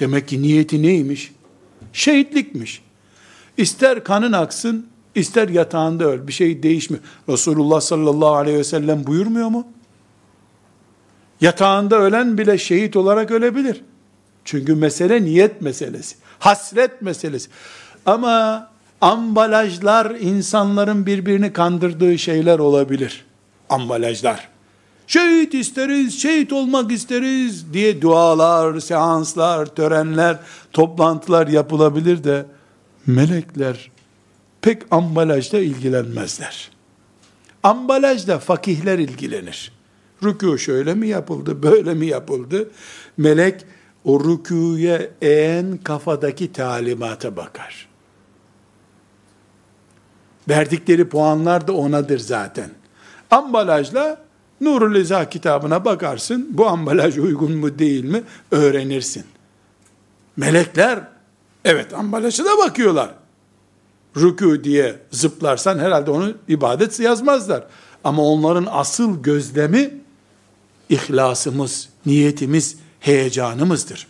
Demek ki niyeti neymiş? Şehitlikmiş. İster kanın aksın, ister yatağında öl. Bir şey değişmiyor. Resulullah sallallahu aleyhi ve sellem buyurmuyor mu? Yatağında ölen bile şehit olarak ölebilir. Çünkü mesele niyet meselesi. Hasret meselesi. Ama ambalajlar insanların birbirini kandırdığı şeyler olabilir. Ambalajlar. Şehit isteriz, şehit olmak isteriz diye dualar, seanslar, törenler, toplantılar yapılabilir de melekler pek ambalajla ilgilenmezler. Ambalajla fakihler ilgilenir. Rükû şöyle mi yapıldı, böyle mi yapıldı? Melek o rükûye eğen kafadaki talimata bakar. Verdikleri puanlar da onadır zaten. Ambalajla Nurul İzah kitabına bakarsın. Bu ambalaj uygun mu değil mi öğrenirsin. Melekler evet ambalajı da bakıyorlar. Rükû diye zıplarsan herhalde onu ibadet yazmazlar. Ama onların asıl gözlemi ihlasımız, niyetimiz, heyecanımızdır.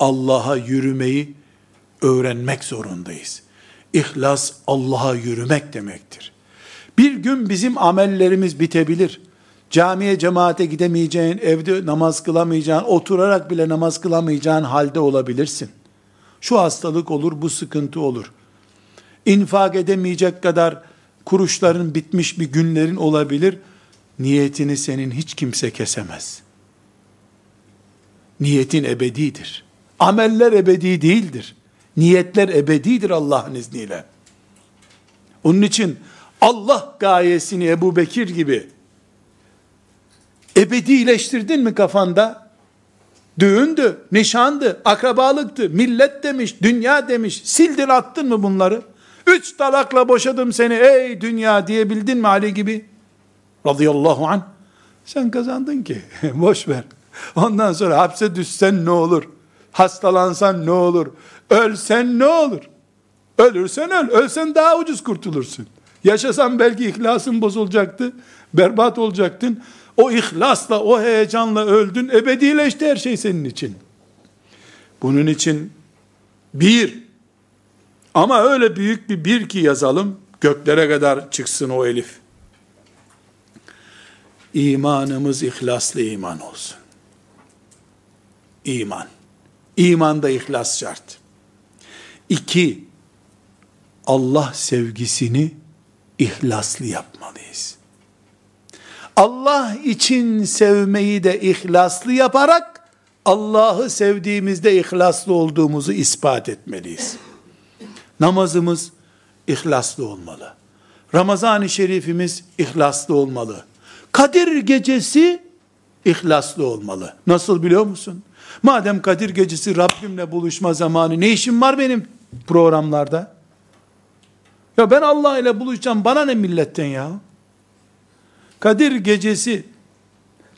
Allah'a yürümeyi öğrenmek zorundayız. İhlas Allah'a yürümek demektir. Bir gün bizim amellerimiz bitebilir. camiye cemaate gidemeyeceğin, evde namaz kılamayacağın, oturarak bile namaz kılamayacağın halde olabilirsin. Şu hastalık olur, bu sıkıntı olur. İnfak edemeyecek kadar kuruşların bitmiş bir günlerin olabilir. Niyetini senin hiç kimse kesemez. Niyetin ebedidir. Ameller ebedi değildir. Niyetler ebedidir Allah'ın izniyle. Onun için Allah gayesini Ebu Bekir gibi ebedileştirdin mi kafanda? Düğündü, nişandı, akrabalıktı, millet demiş, dünya demiş. Sildin attın mı bunları? Üç talakla boşadım seni ey dünya diyebildin mi Ali gibi? Radıyallahu an. Sen kazandın ki. Boş ver. Ondan sonra hapse düşsen ne olur? Hastalansan ne olur? Ölsen ne olur? Ölürsen öl. Ölsen daha ucuz kurtulursun. Yaşasan belki ihlasın bozulacaktı. Berbat olacaktın. O ihlasla, o heyecanla öldün. Ebedileşti her şey senin için. Bunun için bir, ama öyle büyük bir bir ki yazalım, göklere kadar çıksın o elif. İmanımız ihlaslı iman olsun. İman. İmanda ihlas şart. İki, Allah sevgisini ihlaslı yapmalıyız. Allah için sevmeyi de ihlaslı yaparak Allah'ı sevdiğimizde ihlaslı olduğumuzu ispat etmeliyiz. Namazımız ihlaslı olmalı. Ramazan-ı Şerifimiz ihlaslı olmalı. Kadir gecesi ihlaslı olmalı. Nasıl biliyor musun? Madem Kadir gecesi Rabbimle buluşma zamanı ne işim var benim programlarda? Ya ben Allah ile buluşacağım bana ne milletten ya? Kadir gecesi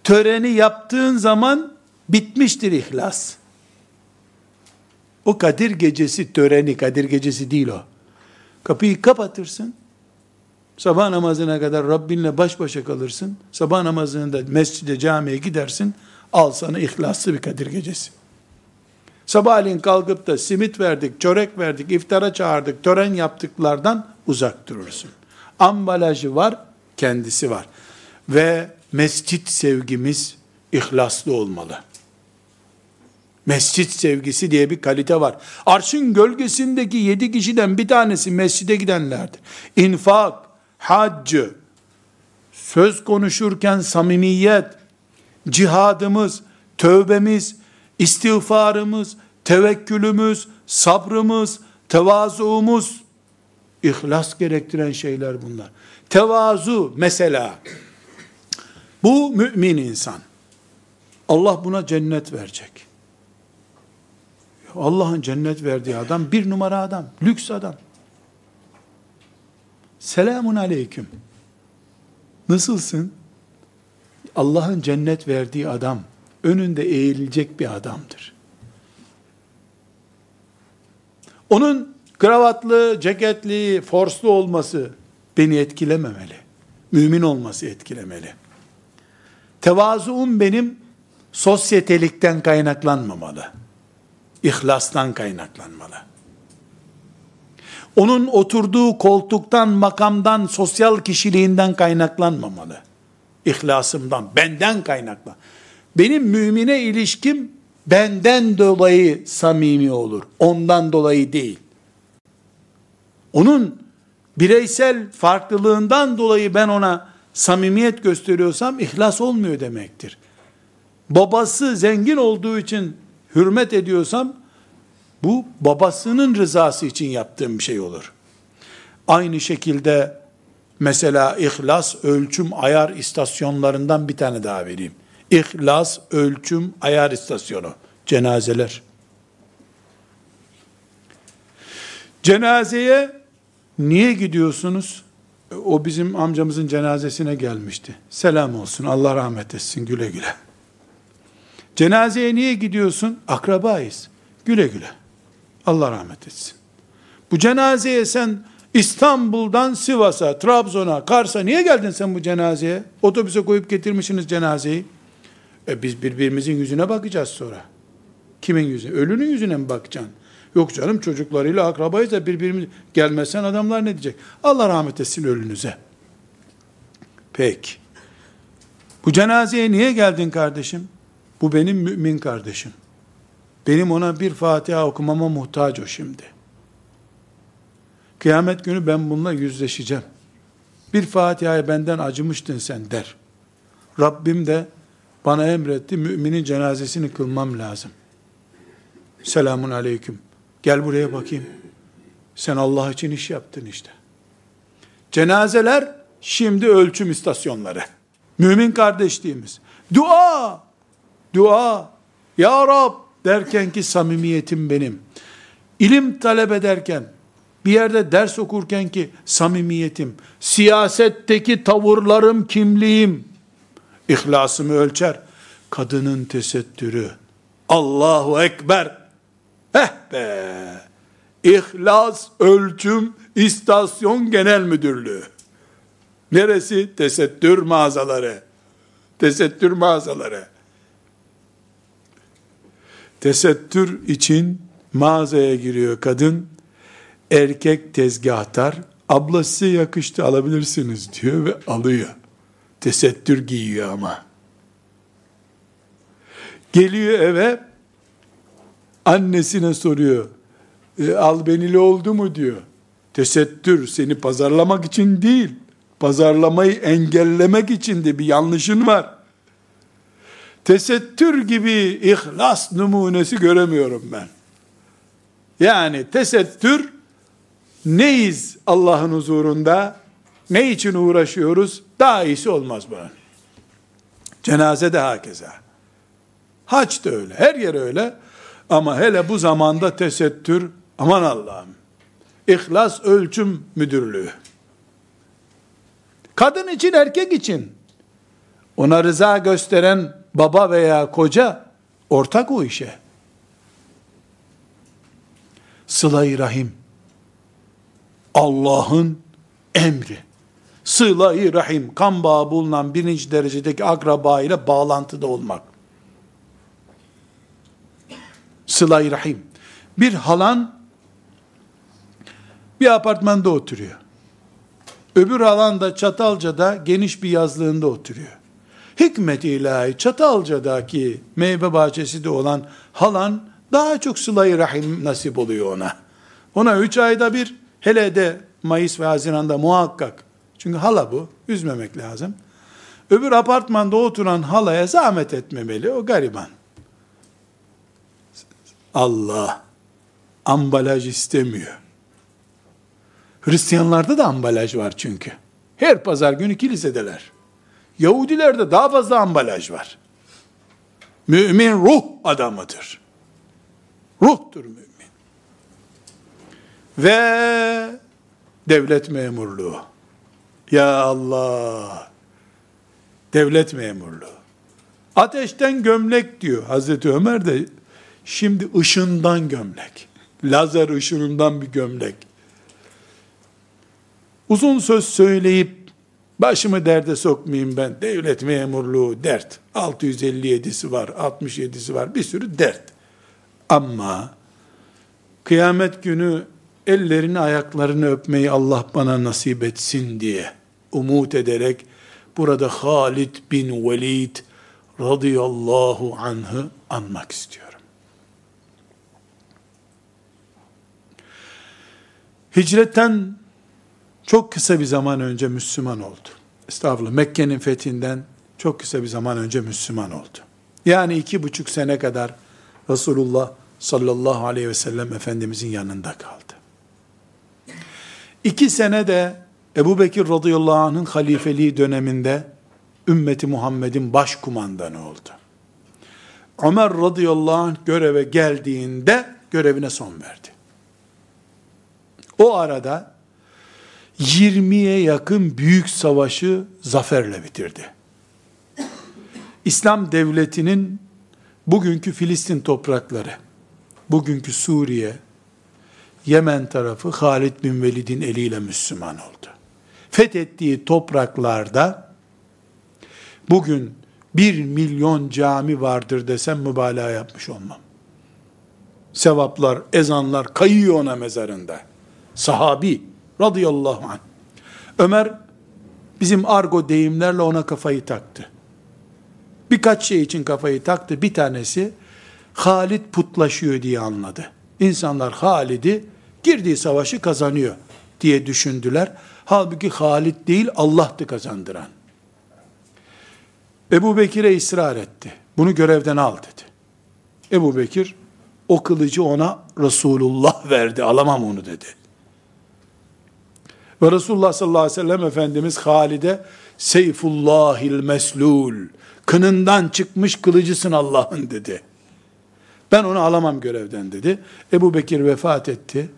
töreni yaptığın zaman bitmiştir ihlas. O Kadir gecesi töreni, Kadir gecesi değil o. Kapıyı kapatırsın. Sabah namazına kadar Rabbinle baş başa kalırsın. Sabah namazında mescide, camiye gidersin. Al sana ihlaslı bir Kadir gecesi. Sabahleyin kalkıp da simit verdik, çörek verdik, iftara çağırdık, tören yaptıklardan uzak durursun. Ambalajı var, kendisi var. Ve mescit sevgimiz ihlaslı olmalı. Mescit sevgisi diye bir kalite var. Arşın gölgesindeki yedi kişiden bir tanesi mescide gidenlerdir. İnfak, haccı, söz konuşurken samimiyet, cihadımız, tövbemiz, istiğfarımız, tevekkülümüz, sabrımız, tevazuumuz, ihlas gerektiren şeyler bunlar. Tevazu mesela, bu mümin insan. Allah buna cennet verecek. Allah'ın cennet verdiği adam bir numara adam, lüks adam. Selamun aleyküm. Nasılsın? Allah'ın cennet verdiği adam, önünde eğilecek bir adamdır. Onun kravatlı, ceketli, forslu olması beni etkilememeli. Mümin olması etkilemeli. Tevazuum benim sosyetelikten kaynaklanmamalı. İhlastan kaynaklanmalı. Onun oturduğu koltuktan, makamdan, sosyal kişiliğinden kaynaklanmamalı. İhlasımdan, benden kaynaklan. Benim mümine ilişkim benden dolayı samimi olur. Ondan dolayı değil. Onun bireysel farklılığından dolayı ben ona samimiyet gösteriyorsam ihlas olmuyor demektir. Babası zengin olduğu için hürmet ediyorsam bu babasının rızası için yaptığım bir şey olur. Aynı şekilde mesela ihlas ölçüm ayar istasyonlarından bir tane daha vereyim. İhlas ölçüm ayar istasyonu cenazeler. Cenazeye niye gidiyorsunuz? O bizim amcamızın cenazesine gelmişti. Selam olsun, Allah rahmet etsin, güle güle. Cenazeye niye gidiyorsun? Akrabayız. Güle güle. Allah rahmet etsin. Bu cenazeye sen İstanbul'dan Sivas'a, Trabzon'a, Kars'a niye geldin sen bu cenazeye? Otobüse koyup getirmişsiniz cenazeyi. E biz birbirimizin yüzüne bakacağız sonra. Kimin yüzüne? Ölünün yüzüne mi bakacaksın? Yok canım çocuklarıyla akrabayız da birbirimiz gelmezsen adamlar ne diyecek? Allah rahmet etsin ölünüze. Peki. Bu cenazeye niye geldin kardeşim? Bu benim mümin kardeşim. Benim ona bir Fatiha okumama muhtaç o şimdi. Kıyamet günü ben bununla yüzleşeceğim. Bir Fatiha'yı benden acımıştın sen der. Rabbim de bana emretti, müminin cenazesini kılmam lazım. Selamun aleyküm. Gel buraya bakayım. Sen Allah için iş yaptın işte. Cenazeler şimdi ölçüm istasyonları. Mümin kardeşliğimiz. Dua, dua. Ya Rab derken ki samimiyetim benim. İlim talep ederken, bir yerde ders okurken ki samimiyetim, siyasetteki tavırlarım, kimliğim, ihlasımı ölçer. Kadının tesettürü. Allahu Ekber. Eh be. İhlas Ölçüm İstasyon Genel Müdürlüğü. Neresi? Tesettür mağazaları. Tesettür mağazaları. Tesettür için mağazaya giriyor kadın. Erkek tezgahtar. Ablası yakıştı alabilirsiniz diyor ve alıyor. Tesettür giyiyor ama. Geliyor eve annesine soruyor. E, albenili oldu mu diyor. Tesettür seni pazarlamak için değil. Pazarlamayı engellemek için de bir yanlışın var. Tesettür gibi ihlas numunesi göremiyorum ben. Yani tesettür neyiz Allah'ın huzurunda? Ne için uğraşıyoruz? Daha iyisi olmaz bunun. Cenaze de hakeza. Haç da öyle. Her yer öyle. Ama hele bu zamanda tesettür aman Allah'ım. İhlas Ölçüm Müdürlüğü. Kadın için erkek için ona rıza gösteren baba veya koca ortak o işe. Sıla-i Rahim Allah'ın emri. Sıla-i Rahim kan bağı bulunan birinci derecedeki akraba ile bağlantıda olmak. Sıla-i Rahim. Bir halan bir apartmanda oturuyor. Öbür halan da Çatalca'da geniş bir yazlığında oturuyor. Hikmet ilahi Çatalca'daki meyve bahçesi de olan halan daha çok sıla rahim nasip oluyor ona. Ona üç ayda bir hele de Mayıs ve Haziran'da muhakkak. Çünkü hala bu. Üzmemek lazım. Öbür apartmanda oturan halaya zahmet etmemeli. O gariban. Allah ambalaj istemiyor. Hristiyanlarda da ambalaj var çünkü. Her pazar günü kilisedeler. Yahudilerde daha fazla ambalaj var. Mümin ruh adamıdır. Ruhtur mümin. Ve devlet memurluğu. Ya Allah. Devlet memurluğu. Ateşten gömlek diyor Hazreti Ömer de şimdi ışından gömlek. Lazer ışınından bir gömlek. Uzun söz söyleyip başımı derde sokmayayım ben. Devlet memurluğu dert. 657'si var, 67'si var. Bir sürü dert. Ama kıyamet günü ellerini ayaklarını öpmeyi Allah bana nasip etsin diye umut ederek burada Halid bin Velid radıyallahu anh'ı anmak istiyorum. Hicretten çok kısa bir zaman önce Müslüman oldu. Estağfurullah. Mekke'nin fethinden çok kısa bir zaman önce Müslüman oldu. Yani iki buçuk sene kadar Resulullah sallallahu aleyhi ve sellem Efendimizin yanında kaldı. İki sene de Ebu Bekir radıyallahu anh'ın halifeliği döneminde ümmeti Muhammed'in baş kumandanı oldu. Ömer radıyallahu anh göreve geldiğinde görevine son verdi. O arada 20'ye yakın büyük savaşı zaferle bitirdi. İslam devletinin bugünkü Filistin toprakları, bugünkü Suriye, Yemen tarafı Halid bin Velid'in eliyle Müslüman oldu. Fethettiği topraklarda bugün bir milyon cami vardır desem mübalağa yapmış olmam. Sevaplar, ezanlar kayıyor ona mezarında. Sahabi, radıyallahu anh. Ömer bizim argo deyimlerle ona kafayı taktı. Birkaç şey için kafayı taktı. Bir tanesi Halid putlaşıyor diye anladı. İnsanlar Halid'i girdiği savaşı kazanıyor diye düşündüler. Halbuki Halid değil Allah'tı kazandıran. Ebu Bekir'e ısrar etti. Bunu görevden al dedi. Ebu Bekir o kılıcı ona Resulullah verdi. Alamam onu dedi. Ve Resulullah sallallahu aleyhi ve sellem Efendimiz Halid'e Seyfullahil meslul kınından çıkmış kılıcısın Allah'ın dedi. Ben onu alamam görevden dedi. Ebu Bekir vefat etti.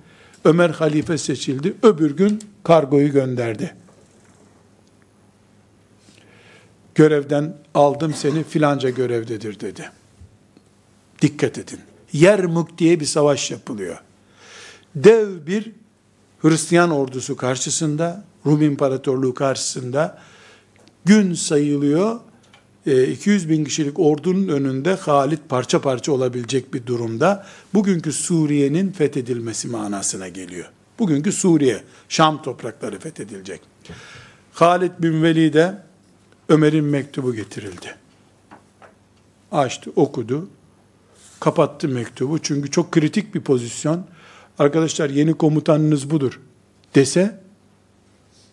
Ömer halife seçildi. Öbür gün kargoyu gönderdi. Görevden aldım seni filanca görevdedir dedi. Dikkat edin. Yermuk diye bir savaş yapılıyor. Dev bir Hristiyan ordusu karşısında, Rum İmparatorluğu karşısında gün sayılıyor. 200 e, bin kişilik ordunun önünde Halit parça parça olabilecek bir durumda. Bugünkü Suriye'nin fethedilmesi manasına geliyor. Bugünkü Suriye, Şam toprakları fethedilecek. Halid bin Velid'e Ömer'in mektubu getirildi. Açtı, okudu. Kapattı mektubu. Çünkü çok kritik bir pozisyon. Arkadaşlar yeni komutanınız budur dese,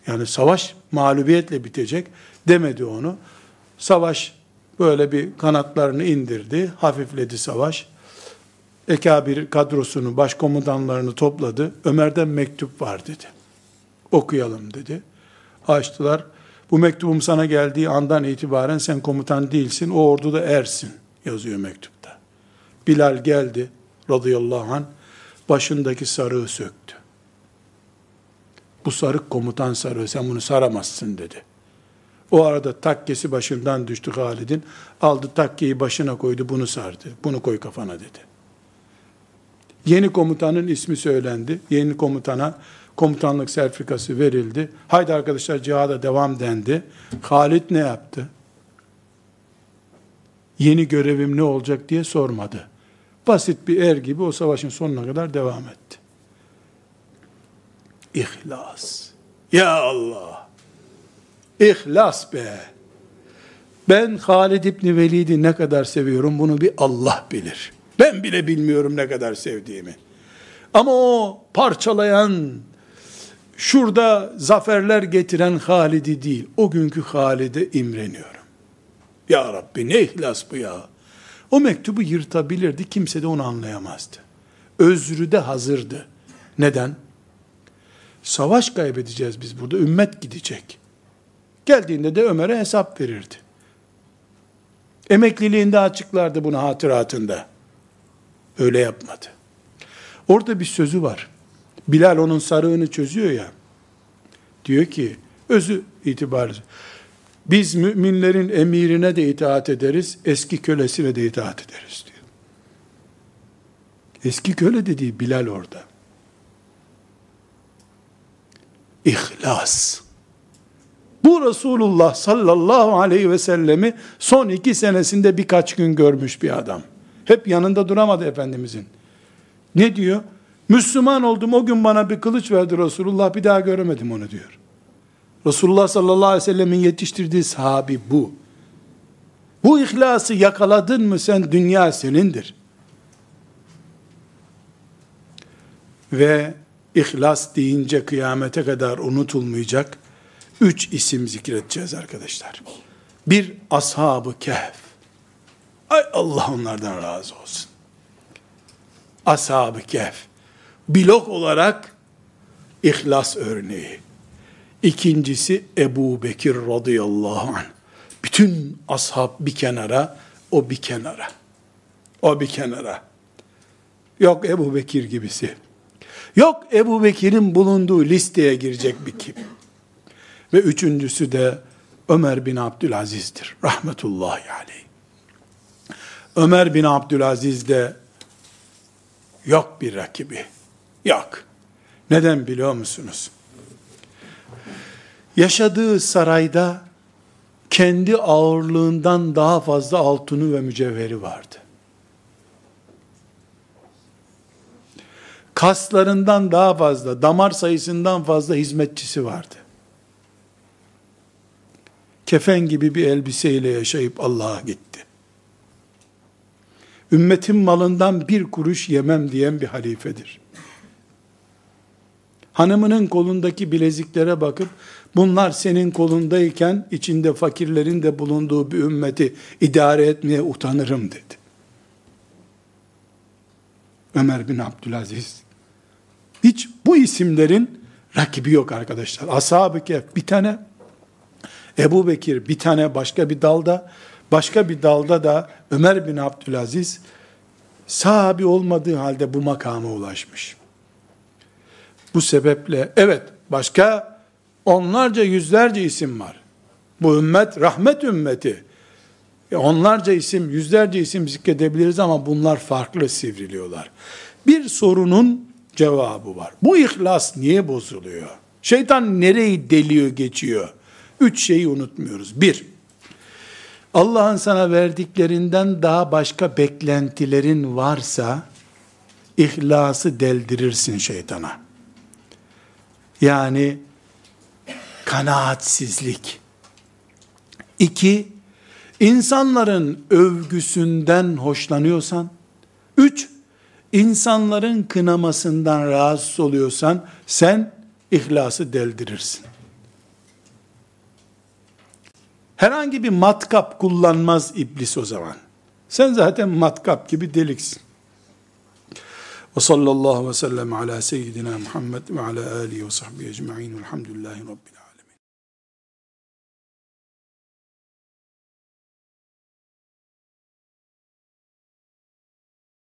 yani savaş mağlubiyetle bitecek demedi onu. Savaş böyle bir kanatlarını indirdi, hafifledi savaş. Ekabir kadrosunu, başkomutanlarını topladı. Ömer'den mektup var dedi. Okuyalım dedi. Açtılar. Bu mektubum sana geldiği andan itibaren sen komutan değilsin, o orduda ersin yazıyor mektupta. Bilal geldi radıyallahu anh, başındaki sarığı söktü. Bu sarık komutan sarığı, sen bunu saramazsın dedi. O arada takkesi başından düştü Halid'in. Aldı takkeyi başına koydu, bunu sardı. Bunu koy kafana dedi. Yeni komutanın ismi söylendi. Yeni komutana komutanlık sertifikası verildi. Haydi arkadaşlar cihada devam dendi. Halid ne yaptı? Yeni görevim ne olacak diye sormadı. Basit bir er gibi o savaşın sonuna kadar devam etti. İhlas. Ya Allah. İhlas be. Ben Halid İbni Velid'i ne kadar seviyorum bunu bir Allah bilir. Ben bile bilmiyorum ne kadar sevdiğimi. Ama o parçalayan, şurada zaferler getiren Halid'i değil, o günkü Halid'e imreniyorum. Ya Rabbi ne ihlas bu ya. O mektubu yırtabilirdi, kimse de onu anlayamazdı. Özrü de hazırdı. Neden? Savaş kaybedeceğiz biz burada, ümmet gidecek. Geldiğinde de Ömer'e hesap verirdi. Emekliliğinde açıklardı bunu hatıratında. Öyle yapmadı. Orada bir sözü var. Bilal onun sarığını çözüyor ya. Diyor ki, özü itibariyle, biz müminlerin emirine de itaat ederiz, eski kölesine de itaat ederiz diyor. Eski köle dediği Bilal orada. İhlas. Bu Resulullah sallallahu aleyhi ve sellemi son iki senesinde birkaç gün görmüş bir adam. Hep yanında duramadı Efendimizin. Ne diyor? Müslüman oldum o gün bana bir kılıç verdi Resulullah bir daha göremedim onu diyor. Resulullah sallallahu aleyhi ve sellemin yetiştirdiği sahabi bu. Bu ihlası yakaladın mı sen dünya senindir. Ve ihlas deyince kıyamete kadar unutulmayacak üç isim zikredeceğiz arkadaşlar. Bir ashab-ı kehf. Ay Allah onlardan razı olsun. Ashab-ı kehf. Blok olarak ihlas örneği. İkincisi Ebu Bekir radıyallahu anh. Bütün ashab bir kenara, o bir kenara. O bir kenara. Yok Ebu Bekir gibisi. Yok Ebu Bekir'in bulunduğu listeye girecek bir kim. Ve üçüncüsü de Ömer bin Abdülaziz'dir. Rahmetullahi aleyh. Ömer bin Abdülaziz de yok bir rakibi. Yok. Neden biliyor musunuz? Yaşadığı sarayda kendi ağırlığından daha fazla altını ve mücevheri vardı. Kaslarından daha fazla, damar sayısından fazla hizmetçisi vardı. Kefen gibi bir elbiseyle yaşayıp Allah'a gitti. Ümmetin malından bir kuruş yemem diyen bir halifedir. Hanımının kolundaki bileziklere bakıp bunlar senin kolundayken içinde fakirlerin de bulunduğu bir ümmeti idare etmeye utanırım dedi. Ömer bin Abdülaziz. Hiç bu isimlerin rakibi yok arkadaşlar. Ashab-ı Kehf bir tane, Ebu Bekir bir tane başka bir dalda, başka bir dalda da Ömer bin Abdülaziz sahabi olmadığı halde bu makama ulaşmış. Bu sebeple evet başka onlarca yüzlerce isim var. Bu ümmet rahmet ümmeti. E, onlarca isim, yüzlerce isim zikredebiliriz ama bunlar farklı sivriliyorlar. Bir sorunun cevabı var. Bu ihlas niye bozuluyor? Şeytan nereyi deliyor geçiyor? Üç şeyi unutmuyoruz. Bir, Allah'ın sana verdiklerinden daha başka beklentilerin varsa, ihlası deldirirsin şeytana. Yani, kanaatsizlik. İki, insanların övgüsünden hoşlanıyorsan, üç, insanların kınamasından rahatsız oluyorsan, sen ihlası deldirirsin. Herhangi bir matkap kullanmaz iblis o zaman. Sen zaten matkap gibi deliksin. Ve sallallahu ve sellem ala seyyidina Muhammed ve ala alihi ve sahbihi ecma'in velhamdülillahi rabbil.